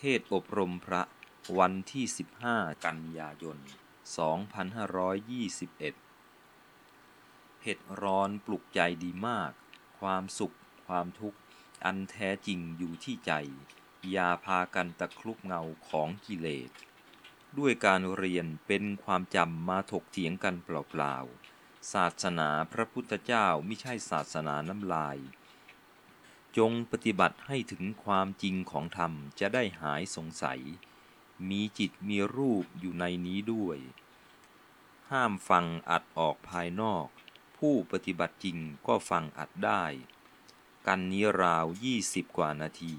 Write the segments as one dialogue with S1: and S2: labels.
S1: เทศอบรมพระวันที่ 15 กันยายน 2521เห็ดร้อนปลุกใจดีมาก ความสุข ความทุกข์ อันแท้จริงอยู่ที่ใจ อย่าพากันตะครุบเงาของกิเลส ด้วยการเรียนเป็นความจำมาถกเถียงกันเปล่าๆ ศาสนาพระพุทธเจ้าไม่ใช่ศาสนาน้ำลาย จงปฏิบัติให้ถึงความจริงของธรรมจะได้หายสงสัย มีจิตมีรูปอยู่ในนี้ด้วย ห้ามฟังอัดออกภายนอก ผู้ปฏิบัติจริงก็ฟังอัดได้ กันนี้ราวยี่สิบกว่านาที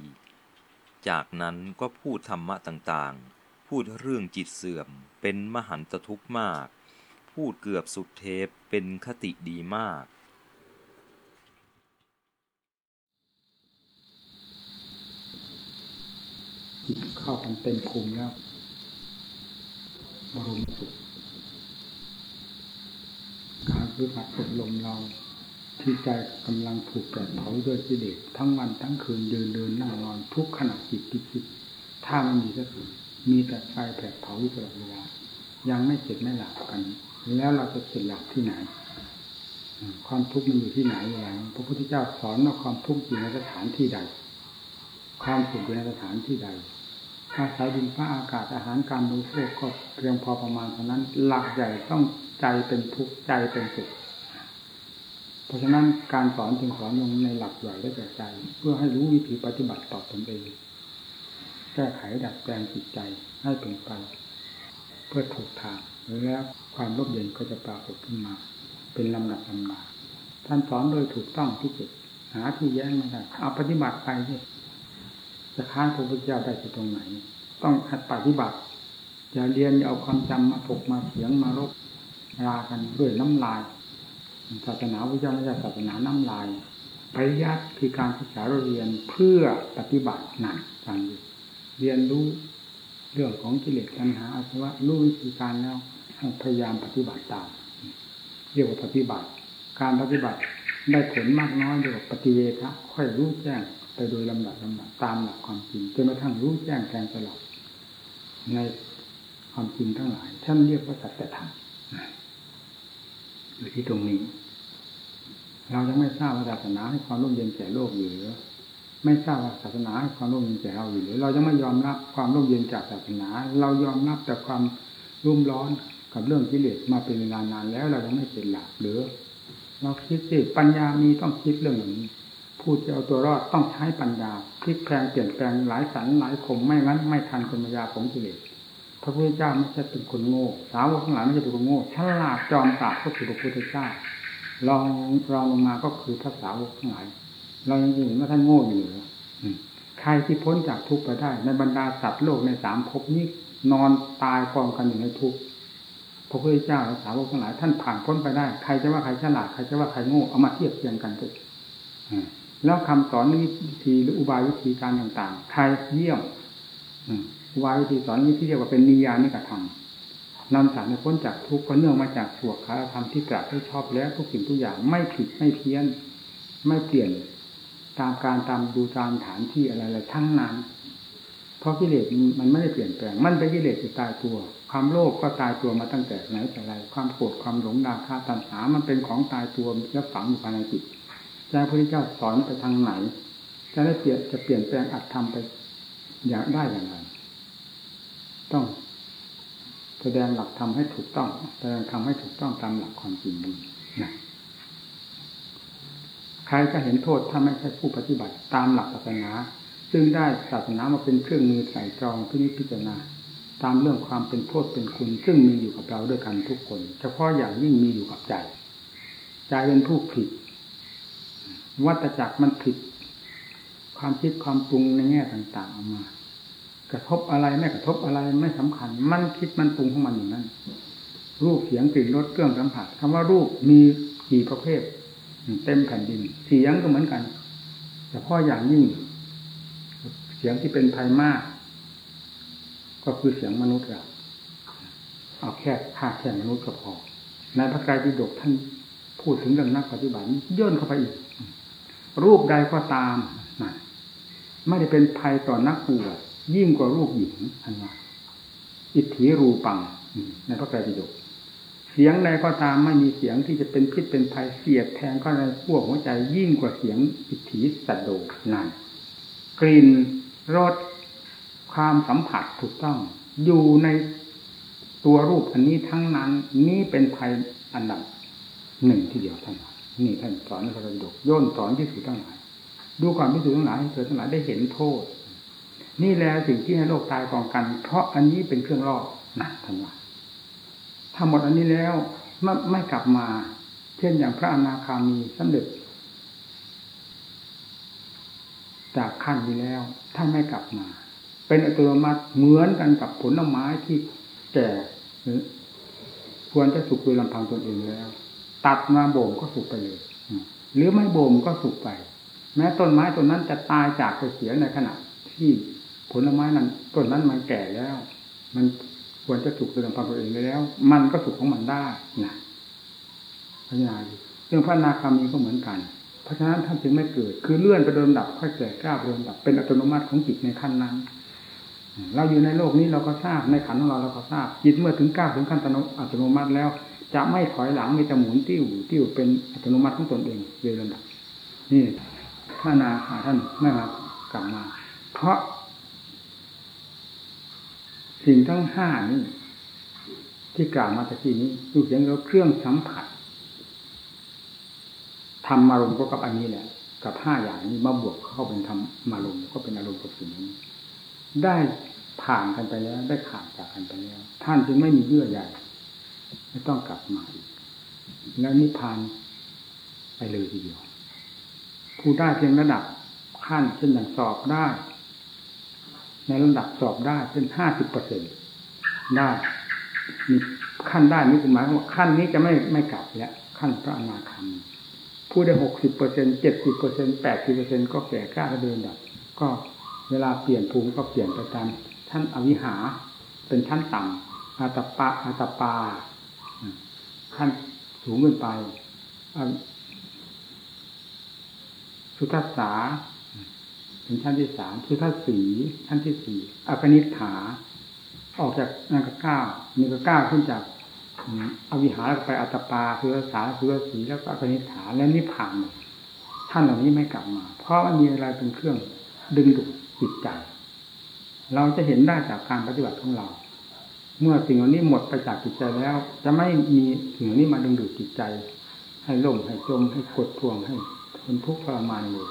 S1: จากนั้นก็พูดธรรมะต่างๆ พูดเรื่องจิตเสื่อมเป็นมหันตทุกข์มาก พูดเกือบสุดเทปเป็นคติดีมาก
S2: จิตเข้ากันเต็มภูมิแล้วบรมสุขการปฏิบัติอบรมเราที่ใจกำลังถูกแผดเผาด้วยกิเลสทั้งวันทั้งคืนเดินเดินนั่งนอนทุกขณะจิตที่คิดถ้ามันมีก็มีแต่ไฟแผดเผาอยู่ตลอดเวลายังไม่เสร็จไม่หลับกัน แล้วเราจะเสร็จหลับที่ไหน ความทุกข์มันอยู่ที่ไหนอย่างพระพุทธเจ้าสอนว่าความทุกข์อยู่ในสถานที่ใด ความสุขอยู่ในสถานที่ใด อาศัยดินฟ้าอากาศอาหารการบริโภคก็เพียงพอประมาณเท่านั้น หลักใหญ่ต้องใจเป็นทุกข์ใจเป็นสุขเพราะฉะนั้นการสอนจึงสอนลงในหลักใหญ่ได้แก่ใจ เพื่อให้รู้วิธีปฏิบัติต่อตนเองแก้ไขดัดแปลงจิตใจให้เป็นไป เพื่อถูกทางแล้วความร่มเย็นก็จะปรากฏขึ้นมา เป็นลำดับลำดาท่านสอนโดยถูกต้องที่สุดหาที่แย้งไม่ได้เอาปฏิบัติไปที่ จะค้านพระพุทธเจ้าได้ที่ตรงไหน ต้องหัดปฏิบัติอย่าเรียนอย่าเอาความจำมาถกมาเสียงมารบรากันด้วยน้ำลายศาสนาวิจารณ์ศาสนาน้ำลายปริยัติคือการศึกษาเรียนเพื่อปฏิบัติหนักจังเรียนรู้เรื่องของกิเลสตัณหาอาสวะรู้วิธีการแล้วพยายามปฏิบัติตามเรียกว่าปฏิบัติ การปฏิบัติได้ผลมากน้อยเรียกว่าปฏิเวทะค่อยรู้แจ้ง ไปโดยลำดับลำดับตามหลักความจริงจนกระทั่งรู้แจ้งแทงตลอดในความจริงทั้งหลายท่านเรียกว่าสัจธรรมอยู่ที่ตรงนี้ เรายังไม่ทราบว่าศาสนาให้ความร่มเย็นแก่โลกอยู่หรือไม่ทราบว่าศาสนาให้ความร่มเย็นแก่เราอยู่หรือเรายังไม่ยอมรับความร่มเย็นจากศาสนา เรายอมรับแต่ความรุ่มร้อนกับเรื่องกิเลสมาเป็นเวลานานแล้วเรายังไม่เป็นหลักหรือ เราคิดสิปัญญามีต้องคิดเรื่องอย่างนี้ ผู้จะเอาตัวรอดต้องใช้ปัญญาพลิกแปลงเปลี่ยนแปลงหลายสันหลายคมไม่งั้น ไม่ทันคนมายาของกิเลสพระพุทธเจ้าไม่ใช่เป็นคนโง่ สาวกทั้งหลายไม่ใช่เป็นคนโง่ฉลาดจอมปราบก็คือพระพุทธเจ้าลองรองลงมาก็คือพระสาวกทั้งหลายเรายังเห็นว่าท่านโง่อยู่หรือใครที่พ้นจากทุกข์ไปได้ ในบรรดาสัตว์โลกในสามภพนี้นอนตายกองกันอยู่ในทุกข์พระพุทธเจ้าและสาวกทั้งหลายท่านผ่านพ้นไปได้ ใครจะว่าใครฉลาดใครจะว่าใครโง่เอามาเทียบเทียงกันเถอะ แล้วคำสอนวิธีหรืออุบายวิธีการต่างๆใครเยี่ยมอุบายวิธีสอนนี้ที่เรียกว่าเป็นนิยานิกระทำนำสารในพ้นจากทุกข์ก็เนื่องมาจากสวดคาธรรมที่กราบให้ชอบแล้วทุกสิ่งทุกอย่างไม่ผิดไม่เพี้ยน ไม่เปลี่ยนตามการตามดูตามฐานที่อะไรๆทั้งนั้น เพราะกิเลสมันไม่ได้เปลี่ยนแปลง มันเป็นกิเลสที่ตายตัว ความโลภก็ตายตัวมาตั้งแต่ไหนแต่ไร ความโกรธความหลงดาค่าตัณหา มันเป็นของตายตัวแล้วฝังอยู่ภายในจิต พระพุทธเจ้าสอนไปทางไหน จะได้เปลี่ยนจะเปลี่ยนแปลงอัตธรรมไปอย่างได้อย่างไร ต้องแสดงหลักธรรมให้ถูกต้องแสดงธรรมให้ถูกต้องตามหลักความจริงนี้นะใครจะเห็นโทษถ้าไม่ใช่ผู้ปฏิบัติตามหลักศาสนา ซึ่งได้ศาสนามาเป็นเครื่องมือใส่จองพินิจพิจารณาตามเรื่องความเป็นโทษเป็นคุณ ซึ่งมีอยู่กับเราด้วยกันทุกคน เฉพาะอย่างยิ่งมีอยู่กับใจใจเป็นผู้ผิด วัตจักรมันผิด ความคิดความปรุงในแง่ต่างๆออกมา กระทบอะไรไม่กระทบอะไรไม่สำคัญ มันคิดมันปรุงของมันอย่างนั้น รูปเสียงกลิ่นรสเครื่องสัมผัสคำว่ารูปมีกี่ประเภท เต็มแผ่นดิน เสียงก็เหมือนกันแต่พ่ออย่างยิ่ง เสียงที่เป็นภัยมาก ก็คือเสียงมนุษย์เราเอาแค่ค่าแค่มนุษย์ก็พอในพระกายปิฎกท่านพูดถึงเรื่องนักปฏิบัติย่นเข้าไปอีก รูปใดก็ตามไม่ได้เป็นภัยต่อนักบวชยิ่งกว่ารูปหญิงอันว่าอิทธิรูปังในพระไตรปิฎกเสียงใดก็ตามไม่มีเสียงที่จะเป็นพิษเป็นภัยเสียดแทงก็ในขั้วหัวใจยิ่งกว่าเสียงอิทธิสัตโดนั่นกลิ่นรสความสัมผัสถูกต้อง อยู่ในตัวรูปอันนี้ทั้งนั้น นี้เป็นภัยอันดับหนึ่งที่เดียวเท่านนี่ นี่ท่านสอนในพระไตรปิฎกย่นสอนที่สุดทั้งหลาย ดูความพิสูจน์ทั้งหลายให้เธอทั้งหลายได้เห็นโทษ นี่แหละสิ่งที่ให้โลกตายกองกัน เพราะอันนี้เป็นเครื่องล่อนะท่านว่าถ้าหมดอันนี้แล้วไม่ไม่กลับมา เช่นอย่างพระอนาคามีสำเร็จ จากขั้นนี้แล้วท่านไม่กลับมา เป็นอัตโนมัติเหมือนกันกับผลไม้ที่แก่ควรจะสุกโดยลำพังตนเองแล้ว ตัดมาโบ่มก็สุกไปเลยหรือไม่บ่มก็สุกไป แม้ต้นไม้ต้นนั้นจะตายจากไปเสียในขณะ ที่ผลไม้นั้นต้นนั้นมันแก่แล้ว มันควรจะสุกโดยลำพังตัวเองแล้ว มันก็สุกของมันได้นะพิจารณาดูเรื่องพระนาคามีก็เหมือนกัน เพราะฉะนั้นท่านจึงไม่เกิด คือเลื่อนไปโดนดับค่อยแก่กล้าโดนดับ เป็นอัตโนมัติของจิตในขั้นนั้นเราอยู่ในโลกนี้เราก็ทราบในขันของเราเราก็ทราบจิตเมื่อถึงก้าวถึงขั้นอัตโนมัติแล้ว จะไม่ถอยหลังมีแต่หมุนติ้วติ้วเป็นอัตโนมัติของตนเองโดยลำดับนี่พระนาคาท่านไม่มากลับมา เพราะ สิ่งทั้งห้านี้ที่กล่าวมาตะกี้นี้ดูเสียงแล้วเครื่องสัมผัสทำมารมก็กับอันนี้แหละ กับห้าอย่างนี้มาบวกเข้าเป็นทำมารมก็เป็นอารมณ์กับสิ่งนี้ ได้ผ่านกันไปแล้ว ได้ขาดจากกันไปแล้ว ท่านจึงไม่มีเยื่อใหญ่ ไม่ต้องกลับมาอีกแล้วนิพพานไปเลยทีเดียวผู้ได้เพียงระดับขั้นเช่นอย่างสอบได้ ในระดับสอบได้เป็นห้าสิบเปอร์เซ็นได้มีขั้นได้นี่เป็นหมายว่าขั้นนี้จะไม่ไม่กลับแล้วขั้นพระอนาคามีผู้ได้หกสิบเปอร์เซ็นเจ็ดสิบเปอร์เซ็นแปดสิบเปอร์เซ็นก็แก่กล้าเดินดับก็เวลาเปลี่ยนภูมิก็เปลี่ยนไปตามท่านอวิหา เป็นชั้นต่ำอาตปะอาตปา ขั้นสูงขึ้นไปสุทัศสาเป็นชั้นที่สามคือท่าสีชั้นที่สี่อากนิฐา ออกจากนันก็ก้านี่ก็ก้าขึ้นจากอวิหารไปอัตปาคือสาคือสีแล้วก็อากนิฐาและนิพพานท่านเหล่านี้ไม่กลับมา เพราะมันมีอะไรเป็นเครื่องดึงดูดจิตใจ เราจะเห็นได้จากการปฏิบัติของเรา เมื่อสิ่งเหล่านี้หมดไปจากจิตใจแล้ว จะไม่มีสิ่งนี้มาดึงดูดจิตใจ ให้ล่มให้จมให้กดทวงให้ทนทุกข์ทรมานเลย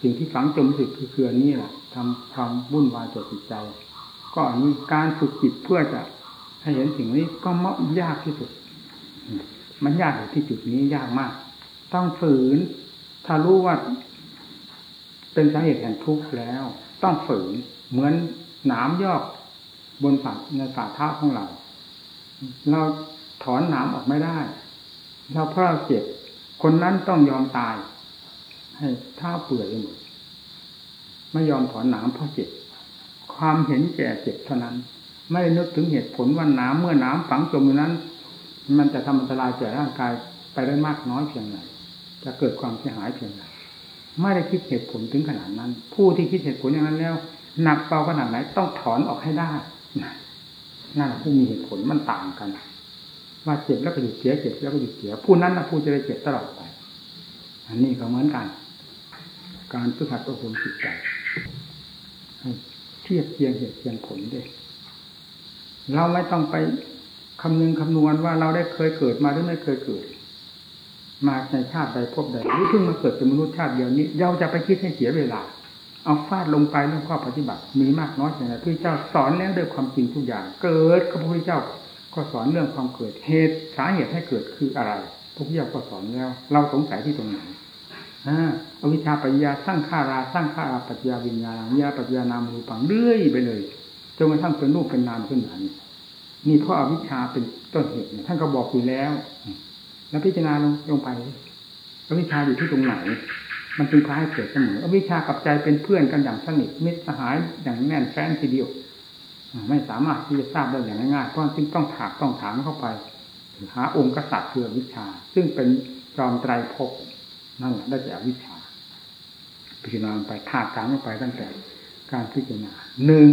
S2: สิ่งที่ฝังจมสึกคือเกลือนี่แหละทำควาวุ่นวายต่อจิตใจ ก็อันนี้การฝึกจิตเพื่อจะให้เห็นสิ่งนี้ก็มยากที่สุด มันยากอยู่ที่จุดนี้ยากมาก ต้องฝืน ถ้ารู้ว่า เป็นสาเหตุแห่งทุกข์แล้ว ต้องฝืน เหมือนหนามยอก บนฝ่าในฝ่าเท้าของเรา เราถอนหนามออกไม่ได้ เราเพราะเราเจ็บ คนนั้นต้องยอมตาย ให้เท้าเปื่อยหมดไม่ยอมถอนหนามเพราะเจ็บ ความเห็นแก่เจ็บเท่านั้น ไม่ได้นึกถึงเหตุผลว่าน้ำเมื่อน้ำฝังจมอยู่นั้น มันจะทำอันตรายแก่ร่างกายไปได้มากน้อยเพียงไรจะเกิดความเสียหายเพียงไรไม่ได้คิดเหตุผลถึงขนาดนั้น ผู้ที่คิดเหตุผลอย่างนั้นแล้ว หนักเบาขนาดไหนต้องถอนออกให้ได้ นั่นผู้มีเหตุผลมันต่างกันว่าเจ็บแล้วก็หยุดเสียเจ็บแล้วก็หยุดเสียผู้นั้นนะผู้จะได้เจ็บตลอดไป อันนี้ก็เหมือนกัน การฝึกหัดอบรมจิตใจเทียบเทียงเหตุเทียงผลด้วยเราไม่ต้องไปคำนึงคำนวณว่าเราได้เคยเกิดมาหรือไม่เคยเกิด มาในชาติใดพบใดหรือเพิ่งมาเกิดเป็นมนุษย์ชาติเดียวนี้ เราจะไปคิดให้เสียเวลา เอาฟาดลงไปเรื่องข้อปฏิบัติ มีมากน้อยอย่างไรพระเจ้าสอนแล้วด้วยความจริงทุกอย่าง เกิดก็พระพุทธเจ้าก็สอนเรื่องความเกิดเหตุสาเหตุให้เกิดคืออะไรพระพุทธเจ้าก็สอนแล้ว เราสงสัยที่ตรงไหนอวิชชาปัญญาสร้างข้าราสร้างข้าราปัญญาวิญญาณวิญญาปัญญานามูปังเรื่อยไปเลยจนกระทั่งเป็นรูปเป็นนามขึ้นมานี่นี่เพราะอวิชชาเป็นต้นเหตุท่านก็บอกอยู่แล้ว แล้วพิจารณาลงลงไปอวิชชาอยู่ที่ตรงไหน มันจึงพาให้เกิดเสมออวิชากับใจเป็นเพื่อนกันอย่างสนิทมิตรสหายอย่างแน่นแฟ้นทีเดียว ไม่สามารถที่จะทราบได้อย่างง่ายๆเพราะจึงต้องถากต้องถามเข้าไปหาองค์กษัตริย์คือวิชา ซึ่งเป็นจอมไตรภพนั่นแหละได้จากวิชา พิจารณาไปธาตุกลาไปตั้งแต่การพิจารณาหนึ่ง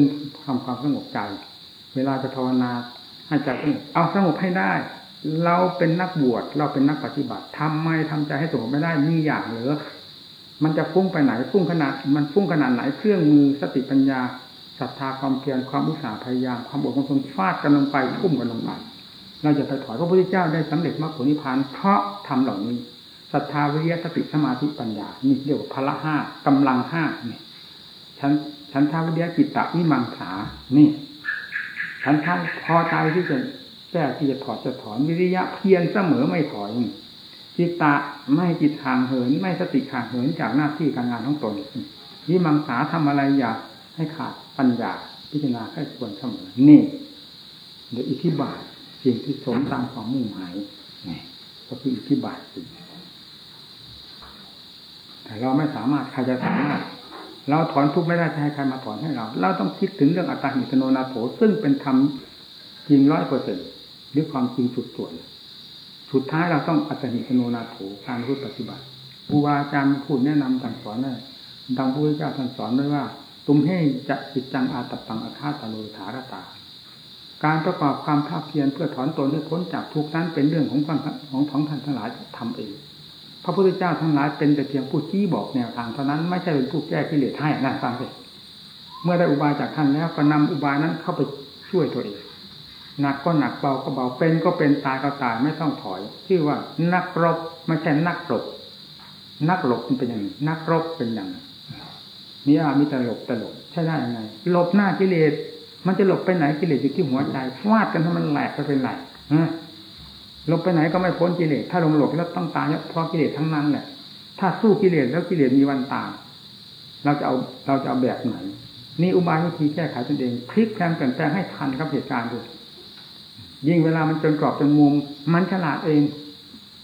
S2: ทำความสงบใจ เวลาจะภาวนาให้ใจสงบเอาสงบให้ได้ เราเป็นนักบวชเราเป็นนักปฏิบัติทำไมทำใจให้สงบไม่ได้มีอย่างเหรือ มันจะฟุ้งไปไหนฟุ้งขนาด มันฟุ้งขนาดไหนเครื่องมือสติปัญญาศรัทธาความเพียรความอุตสาห์พยายามความอดความทนฟาดกันลงไปทุ่มกันลงไปเราจะไปถอยพระพุทธเจ้าได้สำเร็จมรรคผลนิพพานเพราะทำเหล่านี้ศรัทธาวิริยะสติสมาธิปัญญานี่เรียกว่าพละห้ากำลังห้าเนี่ยฉันฉันท้าวิริยะจิตตะวิมังสานี่ฉันท้าพอใจที่จะแก้ที่จะถอดจะถอนวิริยะเพียรเสมอไม่ถอย จิตตะไม่จิตห่างเหิน ไม่สติห่างเหินจากหน้าที่การงานของตนวิมังสาทำอะไรอย่าให้ขาดปัญญาพิจารณาให้ควรเสมอนี่เดี๋ยวอิทธิบาทสิ่งที่สมตามความมุ่งหมายนี่ก็คืออิทธิบาทสิ่งแต่เราไม่สามารถใครจะสามารถ เราถอนทุกข์ไม่ได้จะให้ใครมาถอนให้เรา เราต้องคิดถึงเรื่องอัตตาหิตโนนาโถซึ่งเป็นธรรมจริงร้อยเปอร์เซ็นต์หรือความจริงสุดส่วน สุดท้ายเราต้องอัตติโนนาโถการพูดปฏิบัติครูบาอาจารย์พูดแนะนำสั่งสอนนั่นดังพระพุทธเจ้าท่านสอนไว้ว่า ตุมให้จะจิตจังอาตัปังอาคาตโลธารตา การประกอบความภาคเพียรเพื่อถอนตนให้พ้นจากทุกข์นั้นเป็นเรื่องของความของของท่านทั้งหลายทำเอง พระพุทธเจ้าทั้งหลายเป็นแต่เพียงผู้ชี้บอกแนวทางเท่านั้นไม่ใช่เป็นผู้แก้กิเลสให้นะฟังสิเมื่อได้อุบายจากท่านแล้วก็นำอุบายนั้นเข้าไปช่วยตัวเอง หนักก็หนักเบาก็เบาเป็นก็เป็นตายก็ตายไม่ต้องถอยชื่อว่านักรบไม่ใช่นักหลบนักหลบมันเป็นอย่างนักรบเป็นอย่างนี้นี่อามีต่หลบแต่หลบใช่ได้ยังไงหลบหน้ากิเลสมันจะหลบไปไหนกิเลสอยู่ที่หัวใจฟาดกันให้มันแหลกไปเป็นไรหลบไปไหนก็ไม่พ้นกิเลสถ้าลงหลบแล้วต้องตายเพราะกิเลสทั้งนั้นแหละ ถ้าสู้กิเลสแล้วกิเลสมีวันตายเราจะเอาเราจะเอาแบบไหนนี่อุบายวิธีแก้ไขตนเองพลิกแปลงเปลี่ยนแปลงให้ทันกับเหตุการณ์ด้วย ยิ่งเวลามันจนกรอบจนมุม มันฉลาดเอง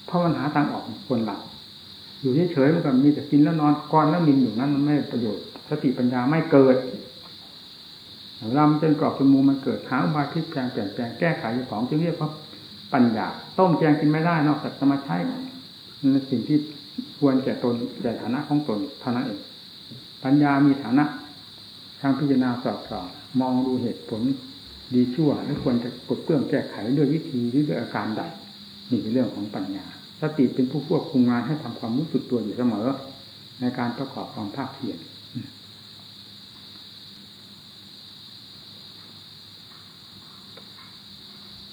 S2: เพราะมันหาทางออกคนหลับอยู่เฉยๆมันก็มีแต่กินแล้วนอนก้อนแล้วมินอยู่นั้นมันไม่ประโยชน์สติปัญญาไม่เกิดเราจนกรอบจนมุมมันเกิดหาอุบายพลิกแปลงเปลี่ยนแปลงแก้ไขของจึงเรียกว่าปัญญา ต้มแกงกินไม่ได้นอกจากจะมาใช้ในสิ่งที่ควรแก่ตนแก่ฐานะของตนเท่านั้นเองปัญญามีฐานะทางพิจารณาสอบสอบมองดูเหตุผล ดีชั่วและควรจะกดเปื้องแก้ไขด้วยวิธีหรือด้วยอาการใดนี่เป็นเรื่องของปัญญาสติเป็นผู้ควบคุมงานให้ทำความรู้สึกตัวอยู่เสมอ ในการประกอบความภาคเพียร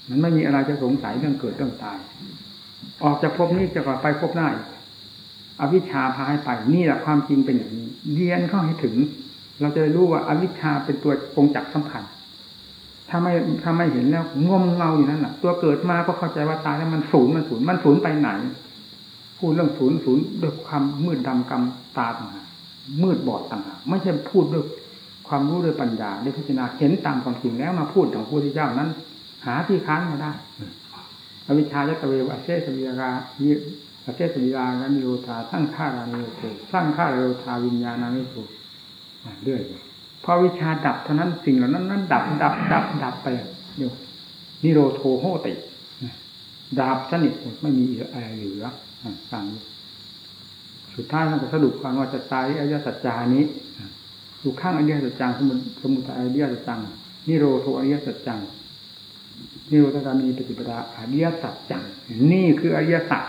S2: มันไม่มีอะไรจะสงสัยเรื่องเกิดเรื่องตาย ออกจากภพนี้จะก่อไปภพหน้าอวิชชาพาให้ไปนี่แหละความจริงเป็นอย่างนี้ เรียนเข้าให้ถึง เราจะรู้ว่าอาวิชชาเป็นตัวกงจักสำคัญ ถ้าไม่ถ้าไม่เห็นแล้วงมเงาอยู่นั่นแหละตัวเกิดมาก็เข้าใจว่าตายแล้วมันศูนย์มันศูนย์มันศูนย์ไปไหนพูดเรื่องศูนย์ศูนย์ด้วยความมืดดำกำตาต่างหากมืดบอดต่างหากไม่ใช่พูดด้วยความรู้ด้วยปัญญาได้พิจารณาเห็นตามความจริงแล้วมาพูดของพระพุทธเจ้านั้น หาที่ค้านไม่ได้อวิชชาจะตะเววอเชสวิราวิอเชสวิราและนิโรธาสร้างข้ารานิโรธสร้างข้าราโรธาวิญญาณานิโรธเรื่อย พอวิชาดับเท่านั้นสิ่งเหล่านั้นนั้นดับดับดับดับไปเดี๋ยวนิโรโทโหติดับสนิทไม่มีอะไรเหลือสั่งสุดท้ายมันก็สรุปความว่าจะตายอริยสัจจานี้อยู่ข้างอริยสัจจังสมุสมุทัยอริยสัจจังนิโรโทอริยสัจจังนิโรธกามีปฏิปทาอริยสัจจังนี่คืออริยสัจ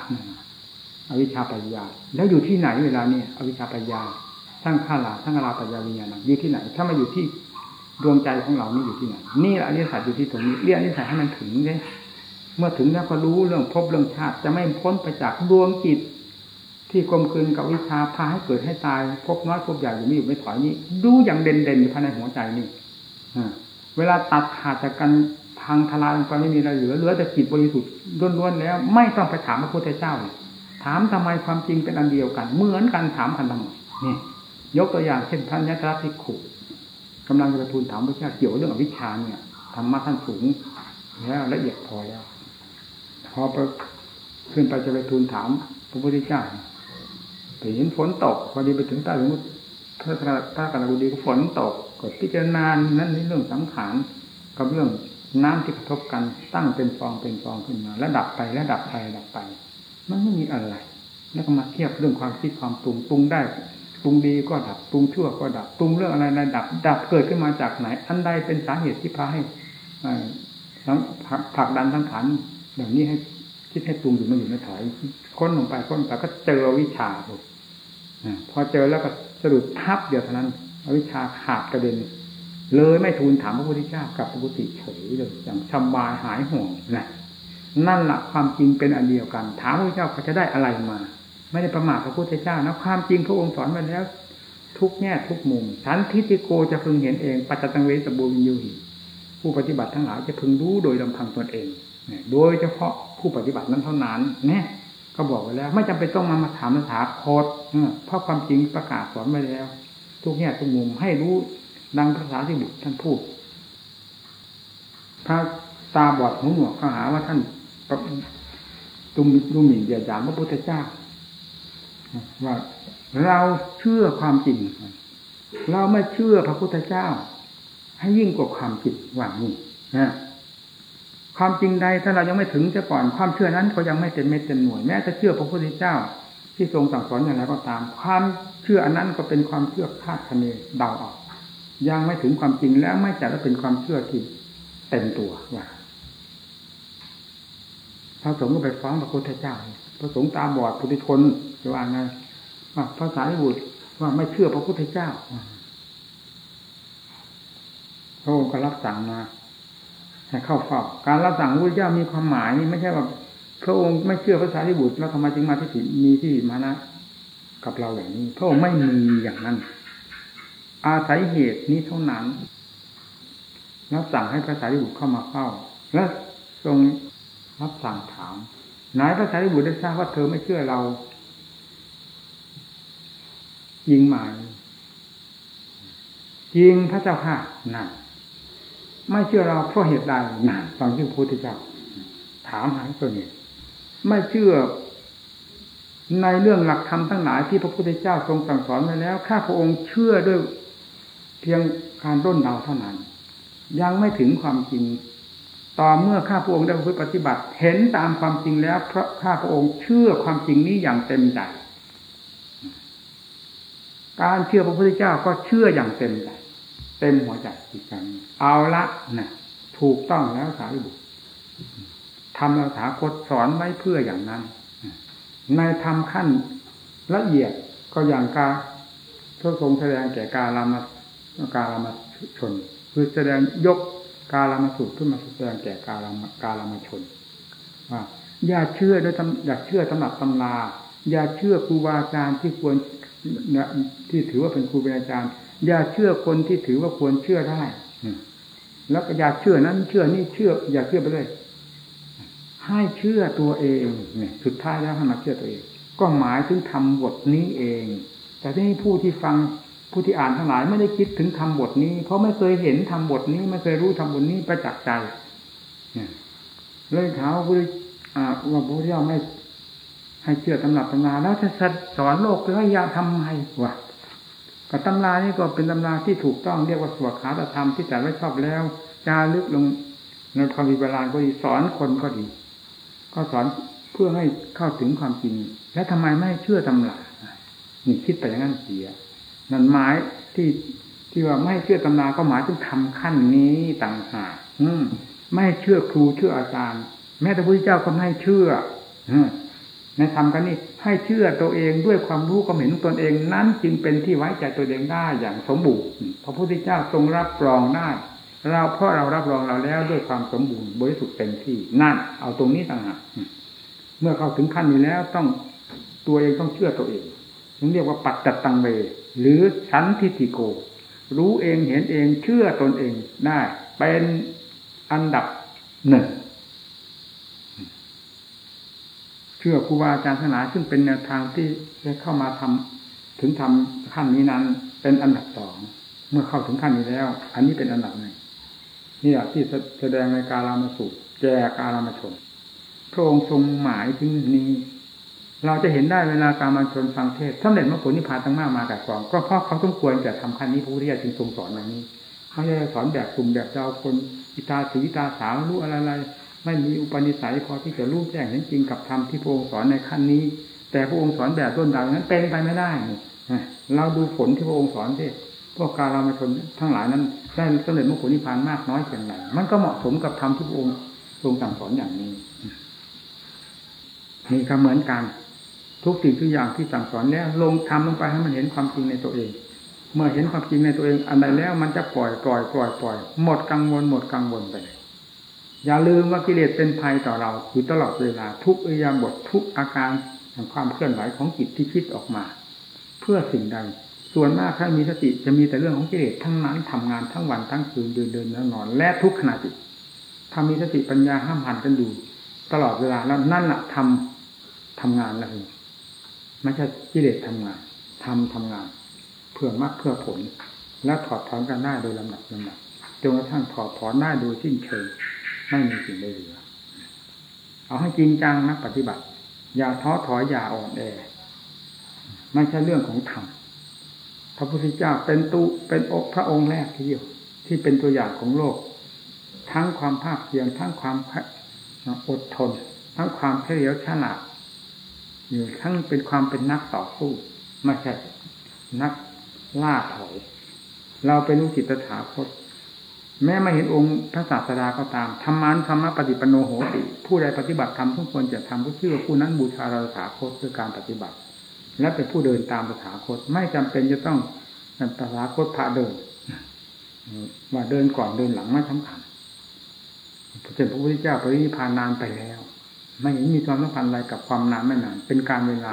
S2: อวิชชาปัญญา แล้วอยู่ที่ไหนเวลานี้อวิชชาปัญญา ทั้งข้าลาทั้งอาราปัญญาวิญญาณอยู่ที่ไหน ถ้ามาอยู่ที่ดวงใจของเรานี่อยู่ที่ไหน นี่แหละอริยสัจอยู่ที่ตรงนี้เรียกอริยสัจให้มันถึงเลยเมื่อถึงแล้วก็รู้เรื่องพบเรื่องชาติ จะไม่พ้นไปจากดวงจิต ที่กลมกลืนกับวิชาพาให้เกิดให้ตาย พบน้อยพบใหญ่อยู่ไม่อยู่ไม่ถอยนี้ ดูอย่างเด่นเด่นภายในหัวใจนี่เวลาตัดขาดจากกันพังทลายลงไปไม่มีอะไรเหลือเหลือแต่จิตบริสุทธิ์ล้วนๆแล้ว ไม่ต้องไปถามพระพุทธเจ้าเลยถามทำไมความจริงเป็นอันเดียวกัน เหมือนกันถามกันทำไมนี่ ยกตัวอย่างเช่นท่านยัตระทิขุกำลังจะทูลถามพระเจ้าเกี่ยวเรื่องอวิชชาเนี่ยธรรมะท่านสูงแล้วละเอียดพอแล้ว พอไปขึ้นไปจะไปทูลถามพระพุทธเจ้าไปเห็นฝนตกพอดีไปถึงใต้สมุทรพระพระกรณดีก็ฝนตกก็พิจารณานั้นในเรื่องสังขารกับเรื่องน้ำที่กระทบกันตั้งเป็นฟองเป็นฟองขึ้นมา แล้วดับไปแล้วดับไปดับไป มันไม่มีอะไร แล้วก็มาเทียบเรื่องความคิดความปรุงปรุงได้ ปรุงดีก็ดับปรุงชั่วก็ดับปรุงเรื่องอะไรในดับ ดับเกิดขึ้นมาจากไหน อันใดเป็นสาเหตุที่พาให้ทั้งผักดันทั้งขันอย่างนี้ให้คิดให้ปรุงอยู่ม่อยู่ไม่ถอยค้นลงไปค้นไปก็เจอวิชาพอเจอแล้วก็สรุปทับเดียวเท่านั้นวิชาขาดกระเด็นเลยไม่ทูลถามพระพุทธเจ้ากับพระพุทธเฉยเลยอย่างสบายหายห่วงนะนั่นแหละความจริงเป็นอันเดียวกัน ถามพระเจ้าเขาจะได้อะไรมา ไม่ได้ประมาทพระพุทธเจ้านะความจริงพระองค์สอนมาแล้ว ทุกแง่ทุกมุมสันทิติโกจะพึงเห็นเอง ปัจจตังเวสบูวิยูหิผู้ปฏิบัติทั้งหลายจะพึงรู้โดยลำพังตนเองโดยเฉพาะผู้ปฏิบัตินั้นเท่านั้นเนี่ยก็บอกไว้แล้ว ไม่จำเป็นต้องมามาถามมาถามโคดเพราะความจริงประกาศสอนไว้แล้ว ทุกแง่ทุกมุมให้รู้ดังภาษาที่บุตรท่านพูด พระตาบอดหูหนวกเขาหาว่าท่านตุมดูหมิ่นเดียดยามพระพุทธเจ้า ว่าเราเชื่อความจริง เราไม่เชื่อพระพุทธเจ้า ให้ยิ่งกว่าความจริงว่านี่นะความจริงใดถ้าเรายังไม่ถึงจะก่อนความเชื่อนั้นก็ยังไม่เต็มเม็ดเต็มหน่วยแม้จะเชื่อพระพุทธเจ้า ที่ทรงสั่งสอนอย่างไรก็ตาม ความเชื่ออันนั้นก็เป็นความเชื่อคาดคะเนเดาออก ยังไม่ถึงความจริงแล้วไม่จัดว่าเป็นความเชื่อที่เต็มตัวว่าพระสงฆ์ก็ไปฟ้องพระพุทธเจ้า พระสงฆ์ตาบอดปุถุชนจะว่าไงว่าภาษาที่บุตรว่าไม่เชื่อพระพุทธเจ้าพระองค์ก็รับสั่งมาให้เข้าเฝ้าการรับสั่งพระเจ้ามีความหมายนี่ไม่ใช่ว่าพระองค์ไม่เชื่อภาษาที่บุตรแล้วทำไมจึงมาที่ถิมีที่มานะกับเราอย่างนี้พระองค์ไม่มีอย่างนั้น อาศัยเหตุนี้เท่านั้นแล้วสั่งให้พระสารีบุตรเข้ามาเฝ้า แล้วทรงรับสั่งถาม นายพระสารีบุตรได้ทราบว่าเธอไม่เชื่อเรายิงหมายยิงพระเจ้าค่ะนั่นไม่เชื่อเราเพราะเหตุใดนั่นฟังที่พระพุทธเจ้า ถามหาตัวนี้ไม่เชื่อในเรื่องหลักธรรมทั้งหลายที่พระพุทธเจ้าทรงสั่งสอนไว้แล้วข้าพระองค์เชื่อด้วยเพียงการด้นเดาเท่านั้น ยังไม่ถึงความจริง ต่อเมื่อข้าพระองค์ได้ปฏิบัติ เห็นตามความจริงแล้ว เพราะข้าพระองค์เชื่อความจริงนี้อย่างเต็มใจ การเชื่อพระพุทธเจ้าก็เชื่ออย่างเต็มใจ เต็มหัวใจอีกครั้งเอาละนะถูกต้องแล้วสารีบุตรทำเราถาคตสอนไว้เพื่ออย่างนั้น ในธรรมขั้นละเอียดก็อย่างกาทศทรงแสดงแก่กาลามากาลามาชน คือแสดงยก กาลามาสุดขึ้นมาแสดงแก่กาลามกาลามาชนว่าอย่าเชื่อโดยอย่าเชื่อสำหรับตำราอย่าเชื่อครูบาอาจารย์ที่ควรที่ถือว่าเป็นครูเป็นอาจารย์ อย่าเชื่อคนที่ถือว่าควรเชื่อได้แล้วก็อย่าเชื่อนั้น เชื่อนี่เชื่อ อย่าเชื่อไปเลยให้เชื่อตัวเองเนี่ยสุดท้ายแล้วให้มาเชื่อตัวเอง ก็หมายถึงทำบทนี้เอง แต่ที่ผู้ที่ฟัง ผู้ที่อ่านทั้งหลายไม่ได้คิดถึงทำบทนี้ เพราะไม่เคยเห็นทำบทนี้ ไม่เคยรู้ทำบทนี้ประจักษ์ใจเลยถามว่าพว่าพระพุทธเจ้าไม่ให้เชื่อตำรับตำราแล้วจะสอนโลกไปว่อย่าทำไมวะกับตำรานี่ก็เป็นตำราที่ถูกต้องเรียกว่าสวดขาตธรรมที่แต่ไว้ชอบแล้วจารึกลงในความวิบาลก็ดีสอนคนก็ดี ก็สอนเพื่อให้เข้าถึงความจริง และทำไมไม่เชื่อตำรานี่คิดไปอย่างนั้นเสีย นั่นหมายที่ที่ว่าไม่เชื่อตำราก็หมายถึงทำขั้นนี้ต่างหากอืมไม่เชื่อครูเชื่ออาจารย์ แม้แต่พระพุทธเจ้าก็ไม่เชื่อในธรรมกันนี่ให้เชื่อตัวเองด้วยความรู้ความเห็นตนเองนั้นจึงเป็นที่ไว้ใจตัวเองได้อย่างสมบูรณ์พระพุทธเจ้าทรงรับรองได้เราเพราะเรารับรองเราแล้วด้วยความสมบูรณ์บริสุทธิ์เต็มที่นั่น เอาตรงนี้ต่างหากเมื่อเข้าถึงขั้นนี้แล้วต้องตัวเองต้องเชื่อตัวเองถึงเรียกว่าปัจจัตตังเว หรือชันทิฏิโก รู้เองเห็นเองเชื่อตนเองได้เป็นอันดับหนึ่งเชื่อครูบาอาจารย์ศาสนาซึ่งเป็นแนวทางที่จะเข้ามาทำถึงทำขั้นนี้นั้น เป็นอันดับสองเมื่อเข้าถึงขั้นนี้แล้ว อันนี้เป็นอันดับหนึ่งนี่แหละที่แสดงในกาลามาสุแจกาลามาชนพระองค์ทรงหมายถึงนี้ เราจะเห็นได้เวลาการมาชนฟังเทศสำเร็จมรรคผลนิพพานตั้งมากมาแต่กองก็เพราะเขาต้องควรจะทำขั้นนี้พระพุทธเจ้าจึงทรงสอนอย่างนี้เขาจะสอนแบบกลุ่มแบบเจ้าคนอิตาสีตาสาวรู้อะไรไม่มีอุปนิสัยพอที่จะรู้แจ้งเห็นจริงกับธรรมที่พระองค์สอนในขั้นนี้ แต่พระองค์สอนแบบต้นดาวนั้นเป็นไปไม่ได้เราดูผลที่พระองค์สอนที่พวกการเรามาชนทั้งหลายนั้นได้สำเร็จมรรคผลนิพพานมากน้อยเพียงไรมันก็เหมาะสมกับธรรมที่พระองค์ทรงสั่งสอนอย่างนี้นี่ก็เหมือนกัน ทุกสิ่งทุกอย่างที่สั่งสอนแล้วลงทำลงไปให้มันเห็นความจริงในตัวเอง เมื่อเห็นความจริงในตัวเองอันใดแล้วมันจะปล่อยปล่อยปล่อยปล่อยหมดกังวลหมดกังวลไปเลยอย่าลืมว่ากิเลสเป็นภัยต่อเราอยู่ตลอดเวลาทุกอิยาบททุกอาการแห่งความเคลื่อนไหวของจิตที่คิดออกมา เพื่อสิ่งใดส่วนมากถ้ามีสติจะมีแต่เรื่องของกิเลสทั้งนั้นทำงานทั้งวันทั้งคืนเดินเดินนอนและทุกขณะจิตถ้ามีสติปัญญาห้ามหันกันอยู่ ตลอดเวลาแล้วนั่นแหละทำทำงานแล้ว ไม่ใช่กิเลสทำงานทำทำงาน เพื่อมรรคเพื่อผล และถอดถอนกันได้โดยลำดับลำดับจนกระทั่งถอดถอนได้โดยสิ้นเชิงไม่มีสิ่งใดเหลือเอาให้จริงจังนักปฏิบัติ อย่าท้อถอยอย่าอ่อนแอไม่ใช่เรื่องของธรรมพระพุทธเจ้าเป็นตุเป็นอกพระองค์แรกทีเดียวที่เป็นตัวอย่างของโลก ทั้งความภาคเพียรทั้งความอดทน ทั้งความเฉลียวฉลาด อยู่ทั้งเป็นความเป็นนักต่อสู้ไม่ใช่นักล่าถอย เราเป็นลูกจิตถาคต แม้ม่เห็นองค์พระศาสดาก็ตามธรรมานธรรมปฏิปโนโหติ ผู้ใดปฏิบัติธรรมทุกคนจะทำผู้ชื่อผู้นั้นบูชาเราถาคตด้วยการปฏิบัติ และเป็นผู้เดินตามสถาคต ไม่จำเป็นจะต้องตถาคตพาเดินว่าเดินก่อนเดินหลังไม่สำคัญเจ้าพระพุทธเจ้าปรินิพานนานไปแล้ว ไม่มีความสำคัญอะไรกับความนานไม่นานเป็นการเวลา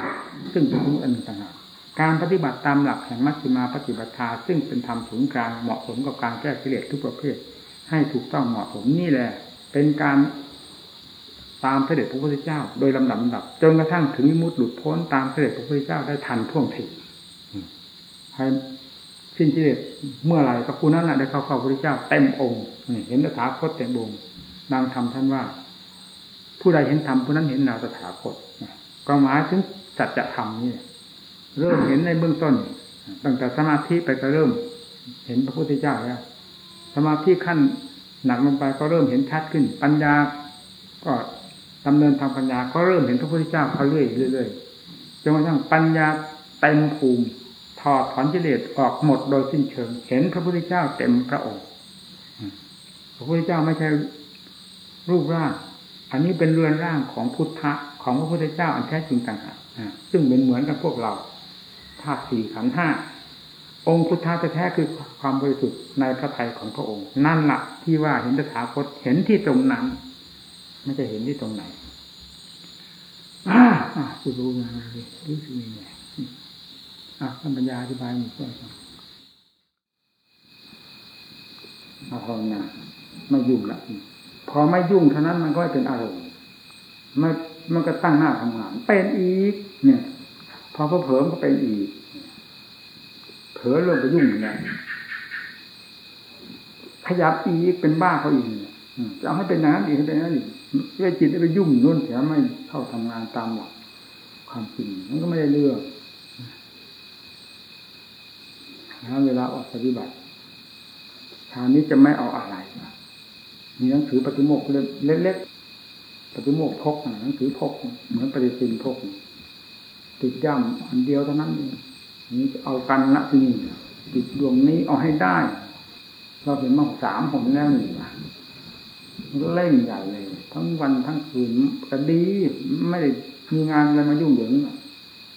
S2: ซึ่งเป็นรู้อันต่างหากการปฏิบัติตามหลักแห่งมัชฌิมาปฏิบัติาซึ่งเป็นธรรมถึงกลางเหมาะสมกับการแก้กิเลสทุกประเภท ให้ถูกต้องเหมาะสมนี่แหละ เป็นการตามเสด็จพระพุทธเจ้า โดยลำดับลำดับจนกระทั่งถึงมุดหลุดพ้นตามเสด็จพระพุทธเจ้าได้ทันท่วงทีให้สิ้นกิเลสเมื่อไหร่ก็คูนั้นแหละได้เข้าเข้าพระพุทธเจ้าเต็มองค์เห็นตถาคตเต็มองค์ดังธรรมท่านว่า ผู้ใดเห็นธรรมผู้นั้นเห็นนาตถาคตก็หมายถึงสัจธรรมนี่เริ่มเห็นในเบื้องต้นตั้งแต่สมาธิไปก็เริ่ม เห็นพระพุทธเจ้าแล้วสมาธิขั้นหนักลงไปก็เริ่มเห็นชัดขึ้น ปัญญาก็ดำเนินทางปัญญาก็เริ่มเห็นพระพุทธเจ้าเขาเรื่อยเรื่อยจนกระทั่งปัญญาเต็มภูมิถอดถอนกิเลสออกหมดโดยสิ้นเชิง เห็นพระพุทธเจ้าเต็มพระองค์ พระพุทธเจ้าไม่ใช่รูปร่าง อันนี้เป็นเรือนร่างของพุทธะของพระพุทธเจ้าอันแท้จริงต่างหากซึ่งเป็นเหมือนกับพวกเราธาตุสี่ขันธ์ห้าองค์พุทธะแท้คือความบริสุทธิ์ในพระทัยของพระองค์ นั่นแหละที่ว่าเห็นตถาคตเห็นที่ตรงนั้น ไม่จะเห็นที่ตรงไหนอ่าอ่าคุณรู้มาเลยรู้สึกยังไงอะท่านปัญญาอธิบายหน่อยก็ฟังเอาพอนะไม่ยุ่งละ พอไม่ยุ่งเท่านั้นมันก็เป็นอารมณ์ไม่มันก็ตั้งหน้าทำงาน เป็นอีก เนี่ย พอเผลอก็เป็นอีก เผลอเริ่มไปยุ่งเนี่ยขยับอีกเป็นบ้าเขาอีกจะเอาให้เป็นนั้นอีกให้เป็นนั้นอีกเพื่อจิตไปยุ่งนุ่นเสียไม่เข้าทำงานตามหลักความจริงมันก็ไม่ได้เรื่องนะเวลาออกปฏิบัติทางนี้จะไม่เอาอะไร มีหนังสือปฏิโมกข์เล็กๆปฏิโมกข์พกหนังสือพก เหมือนปฏิทินพก ติดย่ำอันเดียวเท่านั้นนี่เอากันละที่นี่ติดดวงนี้เอาให้ได้ เราเห็นมาสามผมแล้วนี่เล่นใหญ่เลย ทั้งวันทั้งคืนก็ดี ไม่ได้มีงานอะไรมายุ่งเหยิง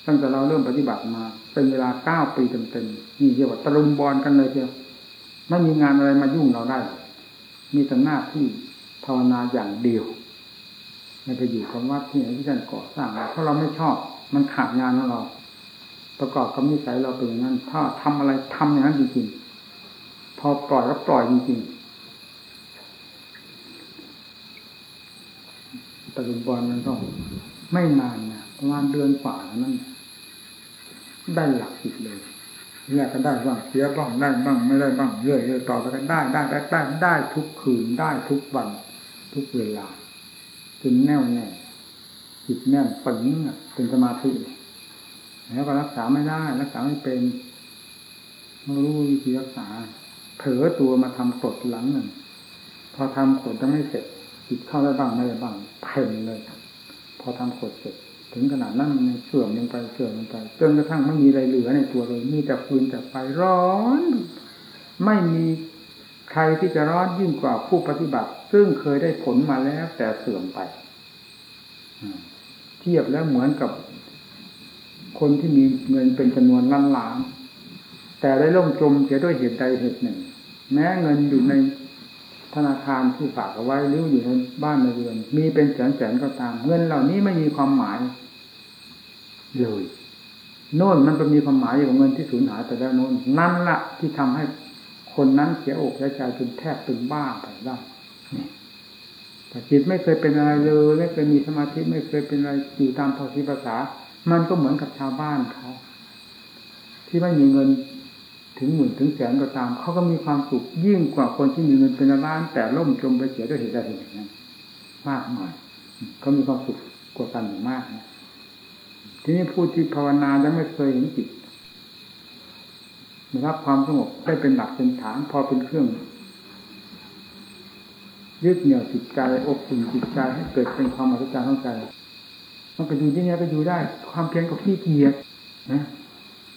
S2: ตั้งแต่เราเริ่มปฏิบัติมา เป็นเวลาเก้าปีเต็มๆนี่เรียกว่าตะลุมบอลกันเลยเดียวไม่มีงานอะไรมายุ่งเราได้ มีแต่หน้าที่ภาวนาอย่างเดียวไม่ไปอยู่กับวัดที่ไหนที่ท่านก่อสร้างเพราะเราไม่ชอบ มันขาดงานของเรา ประกอบกับนิสัยเราเป็นอย่างนั้น ถ้าทำอะไรทำอย่างนั้นจริงๆพอปล่อยก็ปล่อยจริงๆตะลุบอลมันก็ไม่นานนะประมาณเดือนกว่านั้นได้หลักจิตเลย แรกก็ได้บ้างเสียบ้างได้บ้างไม่ได้บ้างเรื่อยเรื่อยต่อไปกันได้ได้ได้ได้ได้ทุกคืนได้ทุกวัน ทุกเวลาจนแน่วแน่จิตแน่นปึงเป็นสมาธิแล้วก็รักษาไม่ได้ รักษาไม่เป็นไม่รู้วิธีรักษา เผลอตัวมาทำกดหลังหนึ่งพอทำกดจะไม่เสร็จจิตเข้าได้บ้างไม่ได้บ้างเพ่นเลยพอทำกดเสร็จ ถึงขนาดนั้นมันเสื่อมลงไปเสื่อมลงไปจนกระทั่งไม่มีอะไรเหลือในตัวเลย มีแต่ฟืนแต่ไฟร้อน ไม่มีใครที่จะร้อนยิ่งกว่าผู้ปฏิบัติ ซึ่งเคยได้ผลมาแล้วแต่เสื่อมไปเทียบแล้วเหมือนกับ คนที่มีเงินเป็นจำนวนล้านล้านแต่ได้ล่มจมเสียด้วยเหตุใดเหตุหนึ่ง แม้เงินอยู่ในธนาคารที่ฝากเอาไว้หรืออยู่ในบ้านในเรือน มีเป็นแสนแสนก็ตาม เงินเหล่านี้ไม่มีความหมาย เลยโน่นมันจะมีความหมายอยู่กับเงินที่สูญหายไปแล้วโน่นนั่นละที่ทำให้คนนั้นเสียอกเสียใจจนแทบเป็นบ้าไปได้แต่จิตไม่เคยเป็นอะไรเลยไม่เคยมีสมาธิไม่เคยเป็นอะไรอยู่ตามภาษีภาษา มันก็เหมือนกับชาวบ้านเขาที่ไม่มีเงินถึงหมื่นถึงแสนก็ตาม เขาก็มีความสุขยิ่งกว่าคนที่มีเงินเป็นล้าน แต่ล่มจมไปเสียด้วยเหตุใดเหตุนึ่งมากมายเขามีความสุขกว่ากันอย่างมากนะ ทีนี้ผู้ที่ภาวนาจะไม่เคยเห็นจิตรับความสงบได้เป็นหลักเป็นฐานพอเป็นเครื่องยึดเหนี่ยวจิตใจอบอุ่นจิตใจให้เกิดเป็นความอัศจรรย์ของใจมันก็อยู่ที่นี้ก็อยู่ได้ ความเพียรก็ขี้เกียจนะ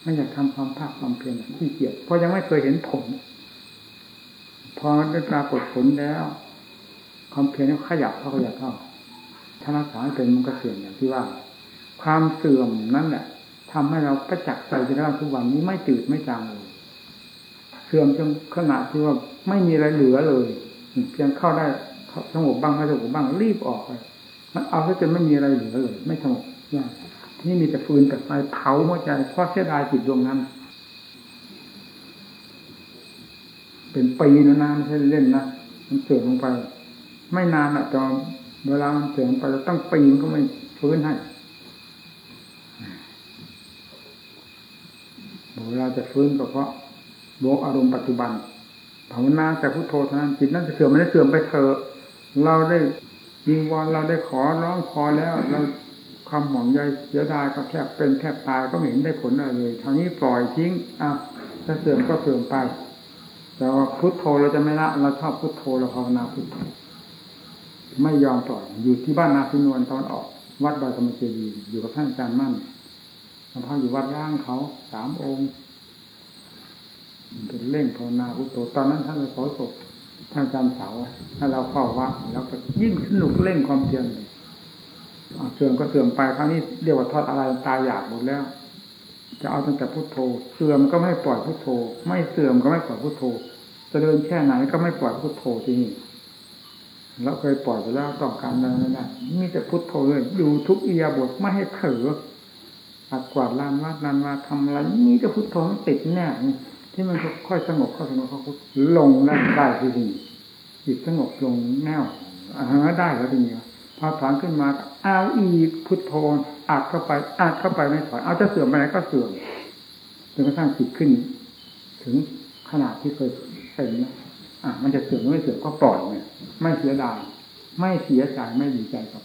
S2: ไม่อยากทำความภาคความเพียรขี้เกียจเพราะยังไม่เคยเห็นผล พอได้ปรากฏผลแล้ว ความเพียรก็ขยับเข้าขยับเข้าถ้ารักษาเป็นมันก็เสื่อมอย่างที่ว่า ความเสื่อมนั่นแหละทำให้เราประจักษ์ใจในร่างทุกวันนี้ไม่ตื่นไม่จางเลยเสื่อมจนขนาดที่ว่าไม่มีอะไรเหลือเลย เพียงเข้าได้สงบบ้างไม่สงบบ้างรีบออกไปมันเอาซะจนไม่มีอะไรเหลือเลย ไม่สงบยากนี่มีแต่ฟืนแต่ไฟเผาหัวใจเพราะเสียดายจิตดวงนั้น เป็นปีนะนานไม่ใช่เล่นนะมันเสื่อมลงไป ไม่นานอะจอมเวลามันเสื่อมไปเราตั้งปีมันก็ไม่ฟื้นให้ เวลาจะฟื้นก็เพราะโลกอารมณ์ปัจจุบันภาวนาแต่พุทโธเท่านั้นจิตนั่นจะเสื่อมไม่ได้เสื่อมไปเถอะเราได้ยิงวอนเราได้ขอร้องพอแล้วเราความหมองใยเสียดายก็แทบเป็นแทบตายก็ไม่เห็นได้ผลอะไรเลยทางนี้ปล่อยทิ้งอะถ้าเสื่อมก็เสื่อมไป แต่ว่าพุทโธเราจะไม่ละเราชอบพุทโธเราภาวนาพุทโธไม่ยอมปล่อยอยู่ที่บ้านนาพินวนตอนออก วัดบารมเจดีย์อยู่กับท่านอาจารย์มั่น งพ่ออยู่วัดร่างเขาสามองค์เป็นเล่งภาวนาพุทโธตอนนั้นท่านเลยขอศพท่านอาจารย์เสาถ้าเราเข้าวัดแล้วก็ยิ่งสนุกเล่งความเพียรเสื่อมก็เสื่อมไปครั้งนี้เรียกว่าทอดอะไรตายอยากหมดแล้วจะเอาตั้งแต่พุทโธ เสื่อมก็ไม่ปล่อยพุทโธ ไม่เสื่อมก็ไม่ปล่อยพุทโธจะเดินแค่ไหนก็ไม่ปล่อยพุทโธที่นี่เราเคยปล่อยไปแล้วต้องการอะไรไม่ได้มีแต่พุทโธเลยอยู่ทุกอียาบทไม่ให้เผลอ อัดกวาดลานวัดลานมาทำอะไรมีแต่พุทโธติดแน่ที่มันค่อยสงบเข้าสงบเข้าลงแล้วได้ทีนี้จิตสงบลงแน่วอ่าได้แล้วทีนี้พอถอนขึ้นมาเอาอีกพุทโธอัดเข้าไปอัดเข้าไปไม่ถอยเอาจะเสื่อมไปไหนก็เสื่อมจนกระทั่งจิตขึ้น ถึงขนาดที่เคยเป็นนะอะมันจะเสื่อมไม่เสื่อมก็ปล่อยเนี่ยไม่เสียดายไม่เสียใจไม่ดีใจกับ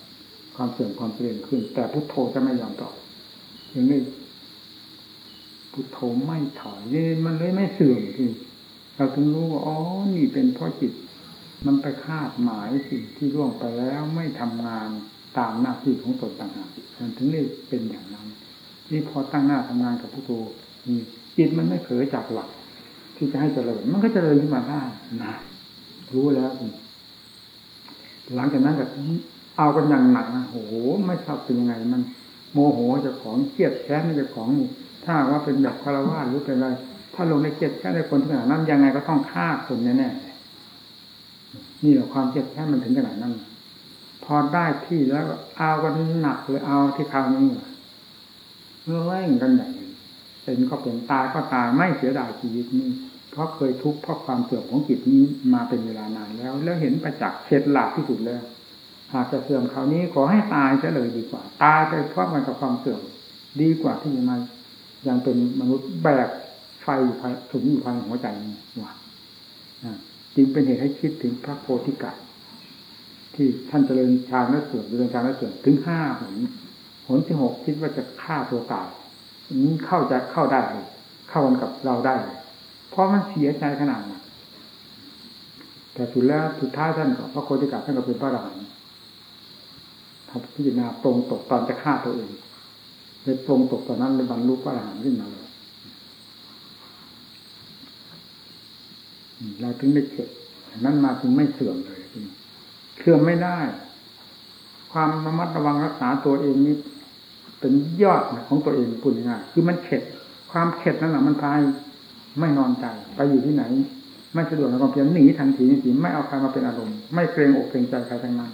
S2: ความเสื่อมความเปลี่ยนขึ้น แต่พุทโธจะไม่ยอมต่อยางนี้พุทโธไม่ถอยนี่มันเลยไม่เสื่อมที่เราถึงรู้ว่าอ๋อนี่เป็นเพราะจิต มันไปคาดหมายสิ่งที่ล่วงไปแล้วไม่ทำงานตามหน้าที่ของตนต่างหากมันถึงได้เป็นอย่างนั้น นี่พอตั้งหน้าทำงานกับผู้โตนี่จิตมันไม่เผลอจากหลัก ที่จะให้เจริญ มันก็เจริญขึ้นมาได้นะรู้แล้วหลังจากนั้นก็เอากันอย่างหนักนะโอ้โหไม่ทราบเป็นยังไงมัน โมโหจะของเครียดแค้นจะของนี่ถ้าว่าเป็นแบบคารวะหรือเป็นอะไร ถ้าลงในเครียดแค้นในคนขนาดนั้นยังไงก็ต้องฆ่าคนแน่ๆนี่แหละความเจ็บแค้นมันถึงขนาดนั้นพอได้ที่แล้วเอากันหนักเลยเอาที่คราวนี้เมื่อแร่งกันใหญ่เป็นก็เป็นตายก็ตายไม่เสียดายชีวิตนี้เพราะเคยทุกข์เพราะความเสื่อมของจิตนี้มาเป็นเวลานานแล้ว แล้วเห็นประจักษ์เข็ดหลักที่สุดแล้ว หากจะเสื่อมคราวนี้ขอให้ตายจะเลยดีกว่า ตายไปเพราะมันกับความเสื่อมดีกว่าที่จะมายังเป็นมนุษย์แบกไฟอยู่ภายถุงอยู่ภายในหัวใจนี่ว่าจึงเป็นเหตุให้คิดถึงพระโพธิกัตที่ท่านเจริญฌานและเสื่อมเจริญฌานและเสื่อมถึงห้าหนหนที่หกคิดว่าจะฆ่าตัวตายนี้เข้าจะเข้าได้เลยเข้ากันกับเราได้เลยเพราะมันเสียใจขนาดนั้นแต่สุดแล้วสุดท้ายท่านก็พระโพธิกัตท่านก็เป็นพระอรหันต เขาพิจารณาตรงตกตอนจะฆ่าตัวเองเลยตรงตกตอนนั้นเลยบรรลุพระอรหันต์ขึ้นมาเลยเราถึงได้เข็ดนั้นมาถึงไม่เสื่อมเลยเสื่อมไม่ได้ ความระมัดระวังรักษาตัวเองนี่เป็นยอดของตัวเองพูดง่ายคือมันเข็ด ความเข็ดนั่นแหละมันพายไม่นอนใจ ไปอยู่ที่ไหน ไม่สะดวกในความเพียรหนีทันทีนี่สิไม่เอาใครมาเป็นอารมณ์ ไม่เกรงอกเกรงใจใครทั้งนั้น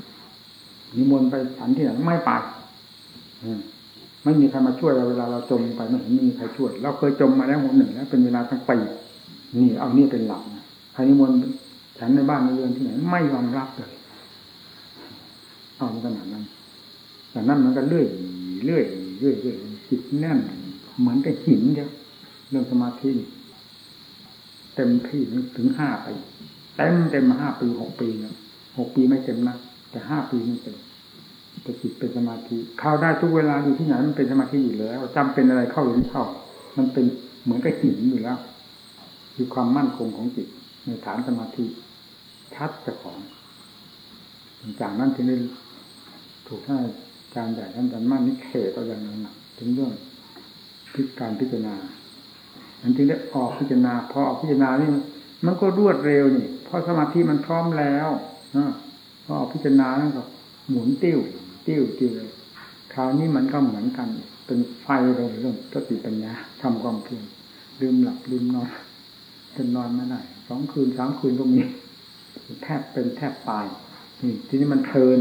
S2: นิมนต์ไปฉันที่ไหนไม่ไปไม่มีใครมาช่วยเราเวลาเราจมไปไม่เห็นมีใครช่วย เราเคยจมมาแล้วหนหนึ่งแล้วเป็นเวลาทั้งปีนี่เอานี่เป็นหลักใครนิมนต์ฉันในบ้านในเรือนที่ไหนไม่ยอมรับเลยเอาขนาดนั้นแต่นั้นมันก็เลื่อยเรื่อยเรื่อยเรื่อยจิตแน่น เหมือนกับหินเดียวเรื่องสมาธิเต็มที่ถึงห้าปีเต็มเต็มห้าปีหกปีนะหกปีไม่เต็มนะ แต่ห้าปีมันเป็นแต่จิตเป็นสมาธิเข้าได้ทุกเวลาอยู่ที่ไหนมันเป็นสมาธิอยู่แล้วจำเป็นอะไรเข้าหรือไม่เข้า มันเป็นเหมือนกับหินอยู่แล้วคือความมั่นคงของจิตในฐานสมาธิชัดเจ้าของจากนั้นถึงได้ถูกท่านอาจารย์ใหญ่ท่านอาจารย์มั่นนี่เขตเอาอย่างนั้นถึงเรื่องพิการพิจารณามันจึงได้ออกพิจารณาพอออกพิจารณานี่มันก็รวดเร็วนี่เพราะสมาธิมันพร้อมแล้วอออ กพิจารณาแล้วก็หมุนติ้ว ติ้วติ้วเลยคราวนี้มันก็เหมือนกัน เป็นไฟเลยเรื่องสติปัญญาทำความเพียรลืมหลับลืมนอนจนนอนไม่ได้สองคืนสามคืนก็มีแทบเป็นแทบตายนี่ทีนี้มันเพลิน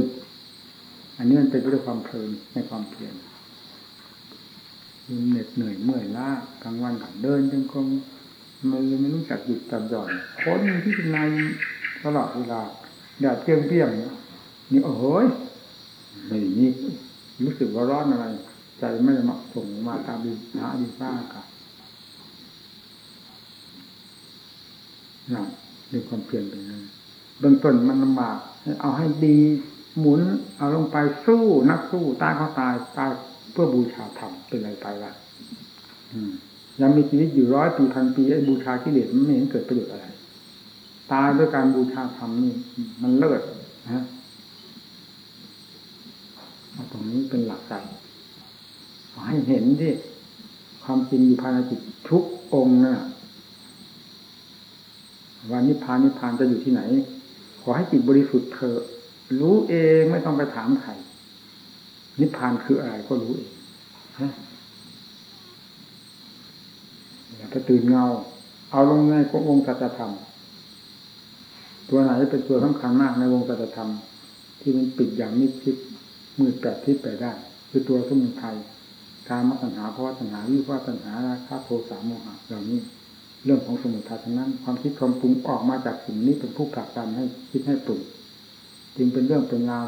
S2: อันนี้มันเป็นด้วยความเพลินในความเพียรเหน็ดเหนื่อยเมื่อยล้ากลางวันกับเดินจงกรมมันไม่รู้จักหยุดจับหย่อนค้นที่เป็นนาตลอดเวลา แดดเปรี้ยงเปียงนี่โอ้โหไม่นี่รู้สึกว่าร้อนอะไร ใจไม่ได้มาส่งมาตามดินหาดินฟ้าค่ะนั่นด้วยความเพียรเป็นนั้นเบื้องต้นมันลำบากเอาให้ดี หมุน เอาลงไปสู้นักสู้ตายเขาตายตายเพื่อบูชาธรรมเป็นอะไรไปละยังมีชีวิตอยู่ร้อยปีพันปีไอ้บูชากิเลสมันไม่เห็นเกิดประโยชน์อะไร ตายด้วยการบูชาธรรมนี่มันเลิศนะตรงนี้เป็นหลักใจให้เห็นที่ความจริงอยู่ภายในจิตทุกองนะวันนิพพานนิพพานจะอยู่ที่ไหน ขอให้จิตบริสุทธิ์เถอะรู้เองไม่ต้องไปถามใครนิพพานคืออะไรก็รู้เองอย่าไปตื่นเงา เอาลงในวงค์สัจธรรม ตัวไหนเป็นตัวสำคัญมากในวงสัจธรรม ที่มันปิดอย่างมิดชิดมือแปดทิศไปได้ คือตัวสมุทัยกามตัญหาเพราะว่าตัญหาวิภาตัญหาราคะโทสะโมหะเหล่านี้เรื่องของสมุทัยทั้งนั้น ความคิดความปรุงออกมาจากสิ่งนี้เป็นผู้ผลักดันให้คิดให้ปรุงจึงเป็นเรื่องเป็นราว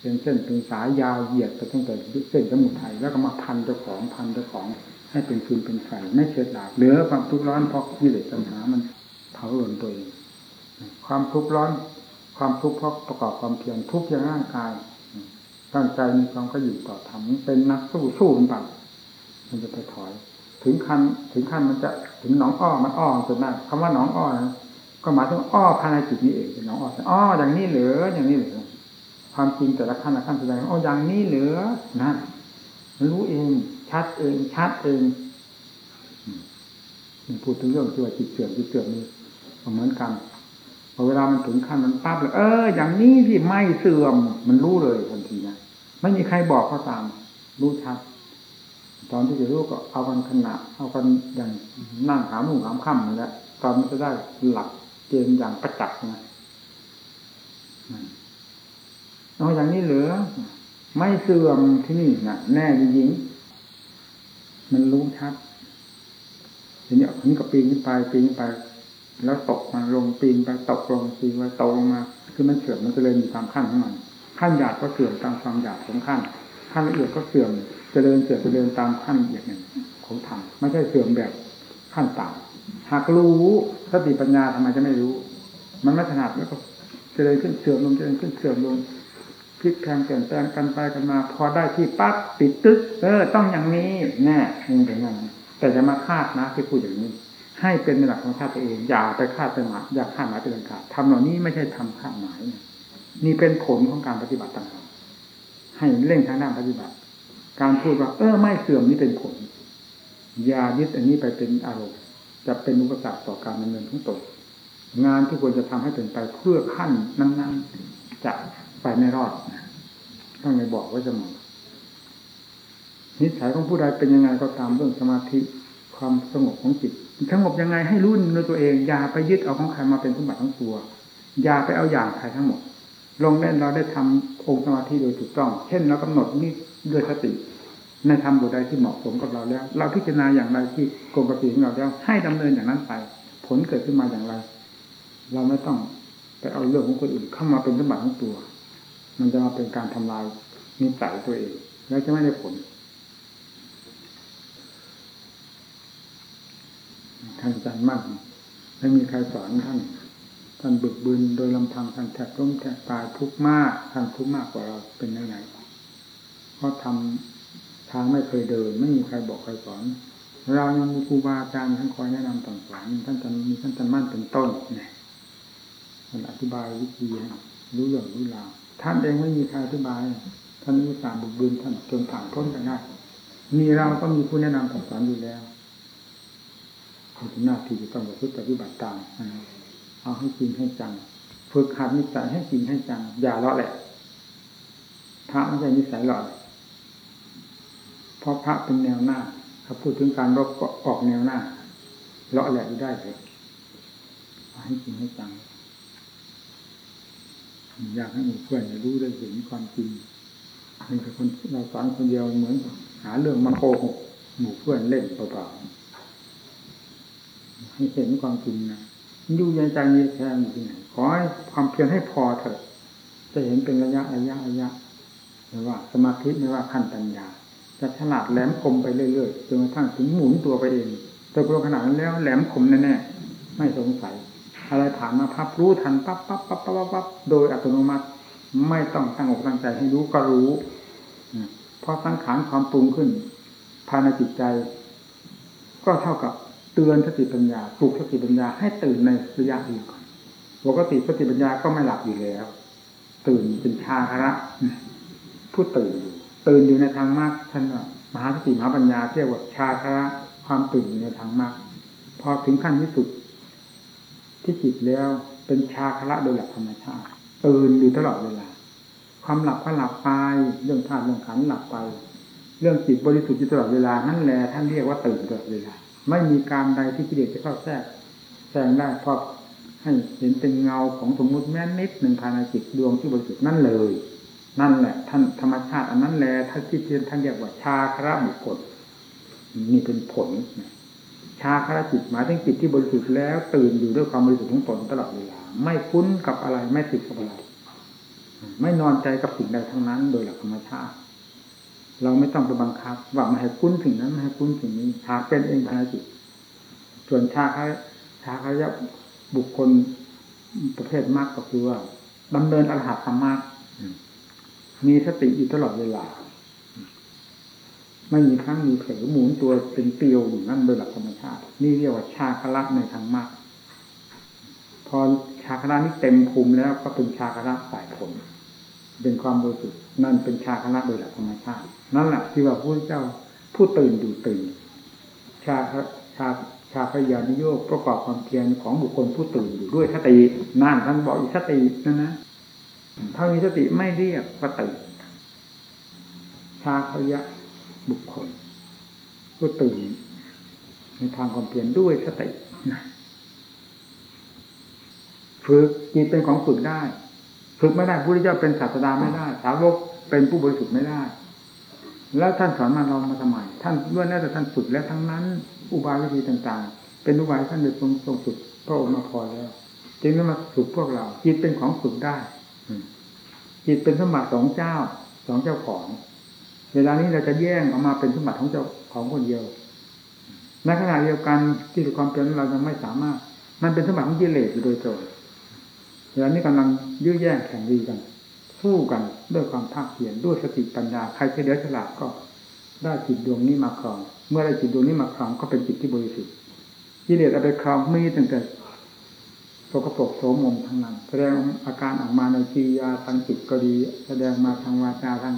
S2: เป็นเส้นเป็นสายยาวเหยียดไปตั้งแต่เส้นสมุทัยแล้วก็มาพันเจ้าของพันเจ้าของ ให้เป็นฟืนเป็นไฟไม่เฉดหลาบเหลือความทุกข์ร้อนเพราะกิเลสตัณหามันเผาหล่นตัวเอง ความทุกข์ร้อน ความทุกข์เพราะประกอบความเพียรทุกข์อย่างร่างกายตั้งใจมีความก็อยู่ต่อธรรมเป็นนักสู้สู้มันปังมันจะไปถอย ถึงขั้นถึงขั้นมันจะถึงหนองอ้อมันอ้อจนได้คำว่าหนองอ้อนะก็หมายถึงอ้อภายในจิตนี้เองเป็นน้องอ้ออ้ออย่างนี้เหลืออย่างนี้เหลือความจริงแต่ละขั้นละขั้นแสดงอ้ออย่างนี้เหลือนะรู้เองชัดเองชัดเองพูดถึงเรื่องที่ว่าจิตเสื่อมจิตเสื่อมนี่เหมือนกัน พอเวลามันถึงขั้นมันปั๊บเลย เออ อย่างนี้สิไม่เสื่อม มันรู้เลยทันทีนะไม่มีใครบอกก็ตาม รู้ชัดตอนที่จะรู้ก็เอากันขณะเอากันอย่างนั่งหาหมู่หามค่ำนี่แหละตอนมันจะได้หลักเกณฑ์อย่างประจักษ์นะเอาอย่างนี้เหลือ ไม่เสื่อมที่นี่นะแน่จริงมันรู้ชัดทีนี้ถึงกับปีนขึ้นไปปีนขึ้นไป แล้วตกมาลงปีนไปตกลงปีนไปตกลงมา คือมันเสื่อมมันจะเลยมีความขั้นของมันขั้นหยาบก็เสื่อมตามความหยาบของขั้นขั้นละเอียดก็เสื่อมเจริญเสื่อมเจริญตามขั้นละเอียดหนึ่งของธรรมไม่ใช่เสื่อมแบบขั้นต่ำหากรู้สติปัญญาทำไมจะไม่รู้ มันไม่ถนัดแล้วก็เจริญขึ้นเสื่อมลงเจริญขึ้นเสื่อมลงพลิกแพงเปลี่ยนแปลงกันไปกันมา พอได้ที่ปั๊บติดตึ๊กเออ ต้องอย่างนี้แน่ยังเป็นอย่างนั้นแต่จะมาคาดนะที่พูดอย่างนี้ ให้เป็นในหลักของชาติตัวเอง อย่าไปคาดเป็นหมายอย่าคาดหมายเป็นขาดทำเหล่านี้ไม่ใช่ทำคาดหมายนี่เป็นผลของการปฏิบัติต่างให้เร่งทางด้านปฏิบัติ การพูดว่า เออไม่เสื่อมนี่เป็นผลอย่ายึดอันนี้ไปเป็นอารมณ์จะเป็นอุปสรรคต่อการดำเนินทั้งตนงานที่ควรจะทำให้เป็นไปเพื่อขั้นนั้นๆจะไปไม่รอดต้องในบอกไว้เสมอนิสัยของผู้ใดเป็นยังไงก็ตามเรื่องสมาธิความสงบของจิต สงบยังไงให้รู้ในตัวเอง อย่าไปยึดเอาของใครมาเป็นสมบัติทั้งตัว อย่าไปเอาอย่างใครทั้งหมด ลงเล่นเราได้ทำองค์สมาธิโดยถูกต้อง เช่นเรากำหนดนี่ด้วยสติในธรรมบทใดที่เหมาะสมกับเราแล้ว เราพิจารณาอย่างไรที่กลมกับสีของเราแล้ว ให้ดำเนินอย่างนั้นไป ผลเกิดขึ้นมาอย่างไร เราไม่ต้องไปเอาเรื่องของคนอื่นเข้ามาเป็นสมบัติของตัว มันจะมาเป็นการทำลายนิสัยตัวเอง แล้วจะไม่ได้ผล ท่านอาจารย์มั่นไม่มีใครสอนท่าน ท่านบึกบืนโดยลำพังท่านแทบล้มแทบตายทุกข์มากท่านทุกข์มากกว่าเราเป็นยังไงเพราะทำทางไม่เคยเดิน ไม่มีใครบอกใครสอน เรายังมีครูบาอาจารย์ท่านคอยแนะนำต่างสอนท่านจะมีท่านจันมั่นเป็นต้นเนี่ยท่านอธิบายวิธีรู้เรื่องรู้ราวท่านเองไม่มีใครอธิบายท่านมีสารบึกบืนท่านจนผ่านพ้นไปได้มีเราก็มีผู้แนะนำต่างสอนอยู่แล้ว หน้าที่จะต้องประพฤติปฏิบัติตามเอาให้จริงให้จังฝึกหัดนิสัยให้จริงให้จังอย่าเลาะแหละพระไม่ใช่นิสัยเลาะเพราะพระเป็นแนวหน้าเขาพูดถึงการรบก็ออกแนวหน้าเลาะแหละได้เลยให้จริงให้จังอยากให้หมู่เพื่อนรู้ได้เห็นความจริงเป็นคนเราสอนคนเดียวเหมือน หาเรื่องมาโกหกหมู่เพื่อนเล่นเปล่าๆ ให้เห็นความจริงนะยู่ในใจนี้แท้อยู่ที่ไหนขอให้ความเพียรให้พอเถอะ จะเห็นเป็นระยะระยะระยะไม่ว่า สมาธิไม่ว่าขั้นปัญญา จะฉลาดแหลมคมไปเรื่อยๆจนกระทั่งถึงหมุนตัวไปเองแต่พอขนาดนั้นแล้วแหลมคมแน่ๆไม่สงสัย อะไรผ่านมาพับรู้ทันปั๊บปั๊บปั๊บปั๊บปั๊บโดยอัตโนมัติไม่ต้องตั้งอกตั้งใจให้รู้ก็รู้เพราะสังขารความปรุงขึ้นภายในจิตใจ ก็เท่ากับ เตือนสติปัญญาปลุกสติปัญญาให้ตื่นในระยะอื่นก่อนปกติสติปัญญาก็ไม่หลับอยู่แล้ว ตื่นเป็นชาคระผู้ตื่นอยู่ตื่นอยู่ในทางมากท่านมหาสติมหาปัญญาเรียกว่าชาคระความตื่นอยู่ในทางมากพอถึงขั้นที่สุด ที่จิตแล้วเป็นชาคระโดยหลักธรรมชาติตื่นอยู่ตลอดเวลา ความหลับก็หลับไปเรื่องธาตุเรื่องขันหลับไป เรื่องจิตบริสุทธิ์อยู่ตลอดเวลานั่นแหละท่านเรียกว่าตื่นตลอดเวลา ไม่มีการใดที่กิเลสจะเข้าแทรกแทรกได้พราะให้เห็นเป็นเงาของสมมุติแม้นิดหนึ่งภายในจิตดวงที่บริสุทธิ์นั่นเลย นั่นแหละท่านธรรมชาติอันนั้นแหละท่านที่ท่านเรียกว่าชาคระบุคคลนี่เป็นผลชาคระจิตหมายถึงจิตที่บริสุทธิ์แล้วตื่นอยู่ด้วยความบริสุทธิ์ของตนตลอดเวลาไม่คุ้นกับอะไรไม่ติดกับอะไรไม่นอนใจกับสิ่งใดทั้งนั้นโดยหลักธรรมชาติ เราไม่ต้องไปบังคับ ว่าม่ให้คุ้นถึงนั้นม่ให้คุ้นถึงนี้หากเป็นเองภายในจิตส่วนชาคชาคายะบุคคลประเภทมากก็คือว่าดำเนินอรหัตธรรมะมีสติอยู่ตลอดเวลา ไม่มีครั้งมีเผลอหมุนตัวเป็นเตียวอยู่นั่นโดยหลักธรรมชาติ นี่เรียกว่าชาคละในทางมากพอชาคละนี้เต็มภูมิแล้วก็เป็นชาคละสายผล เป็นความบริสุทธิ์ นั่นเป็นชาคณะโดยหลักธรรมชาตินั่นแหละที่ว่าพระเจ้าผู้ตื่นอยู่ตื่น ชาชาชาพยานิโยกประกอบความเพียรของบุคคลผู้ตื่นอยู่ด้วยสตินั่นท่านบอกอีกสตินั่นนะถ้ามีสติไม่เรียกว่าตื่นชาพยะบุคคลผู้ตื่นในทางความเพียรด้วยสติฝึกจิตเป็นของฝึกได้ ฝึกไม่ได้พระพุทธเจ้าเป็นศาสดาไม่ได้สาวกเป็นผู้บริสุทธิ์ไม่ได้ แล้วท่านสอนมาเรามาทำไมท่านล้วนแล้วแต่ท่านฝึกแล้วทั้งนั้น อุบายวิธีต่างๆ เป็นอุบายท่านเดยทรงทรงฝึกพระองค์มาพอแล้ว จึงได้มาฝึกพวกเราจิตเป็นของฝึกได้จิตเป็นสมบัติสองเจ้าสองเจ้าของ เวลานี้เราจะแย่งออกมาเป็นสมบัติของเจ้าของคนเดียวในขณะเดียวกันที่ความเป็นเรายังไม่สามารถ มันเป็นสมบัติของกิเลสอยู่โดยตรง เวลานี้กำลังยื้อแย่งแข่งดีกัน สู้กันด้วยความภาคเพียรด้วยสติปัญญาใครเฉลียวฉลาดก็ได้จิตดวงนี้มาครอง เมื่อได้จิตดวงนี้มาครองก็เป็นจิตที่บริสุทธิ์กิเลสเอาไปครองมีตั้งแต่สกปรกโสมมทั้งนั้นแสดงอาการออกมาในชียาทางจิตก็ดี แสดงมาทางวาจาทาง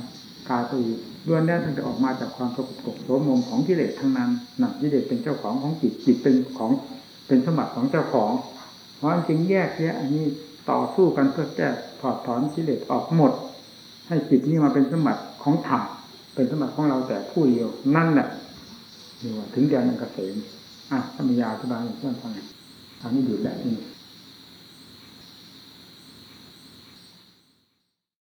S2: กายก็อีกล้วนแล้วตั้งแต่ออกมาจากความสกปรกโสมมของกิเลสทั้งนั้นนั่นกิเลสเป็นเจ้าของของจิตจิตเป็นของเป็นสมบัติของเจ้าของเพราะจึงแยกแยะอันนี้ ต่อสู้กันเพื่อแก้ถอดถอนกิเลสออกหมด ให้จิตนี้มาเป็นสมบัติของธรรมเป็นสมบัติของเราแต่ผู้เดียวนั่นแหละนี่ว่าถึงแดนอันเกษมอะธรรมยาสบายเพื่อนฟังอันนี้อยู่แล้วนี่